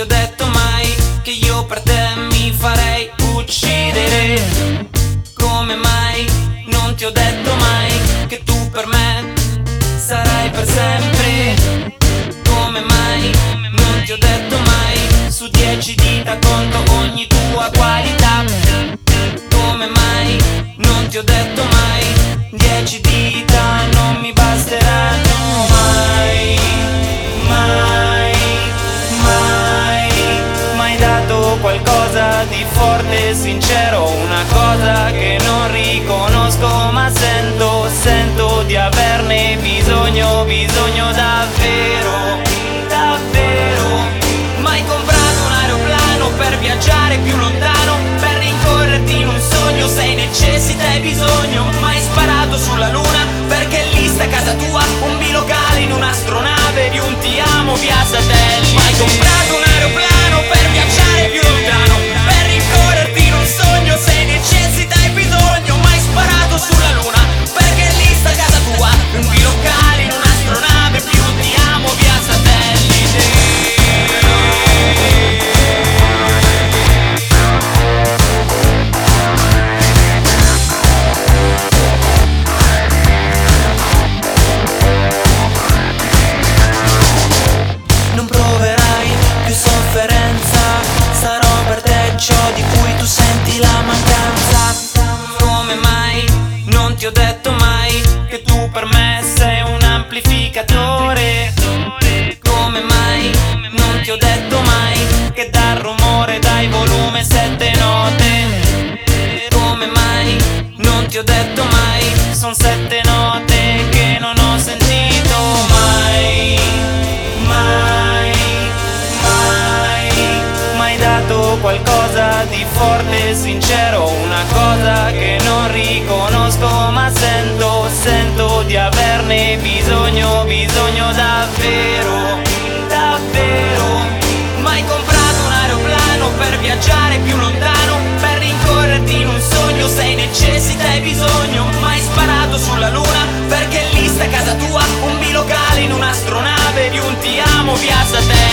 ho detto mai che io per te mi farei uccidere. Come mai non ti ho detto mai che tu per me sarai per sempre? Come mai non ti ho detto mai su dieci dita conto ogni tua qualità? Come mai non ti ho detto mai dieci dita di forte e sincero, una cosa che non riconosco ma sento, sento di averne bisogno, bisogno davvero, davvero. Mai comprato un aeroplano per viaggiare più lontano, per rincorrerti in un sogno, sei necessità e bisogno, mai sparato sulla luna perché lì sta casa tua, un bilocale in un'astronave di un ti amo via satellite. Mai comprato un aeroplano sincero Una cosa che non riconosco ma sento, sento di averne bisogno, bisogno davvero, davvero. Mai comprato un aeroplano per viaggiare più lontano Per rincorrerti in un sogno, sei necessità e bisogno. Mai sparato sulla luna perché lì sta casa tua Un bilocale in un'astronave di un ti amo via satellite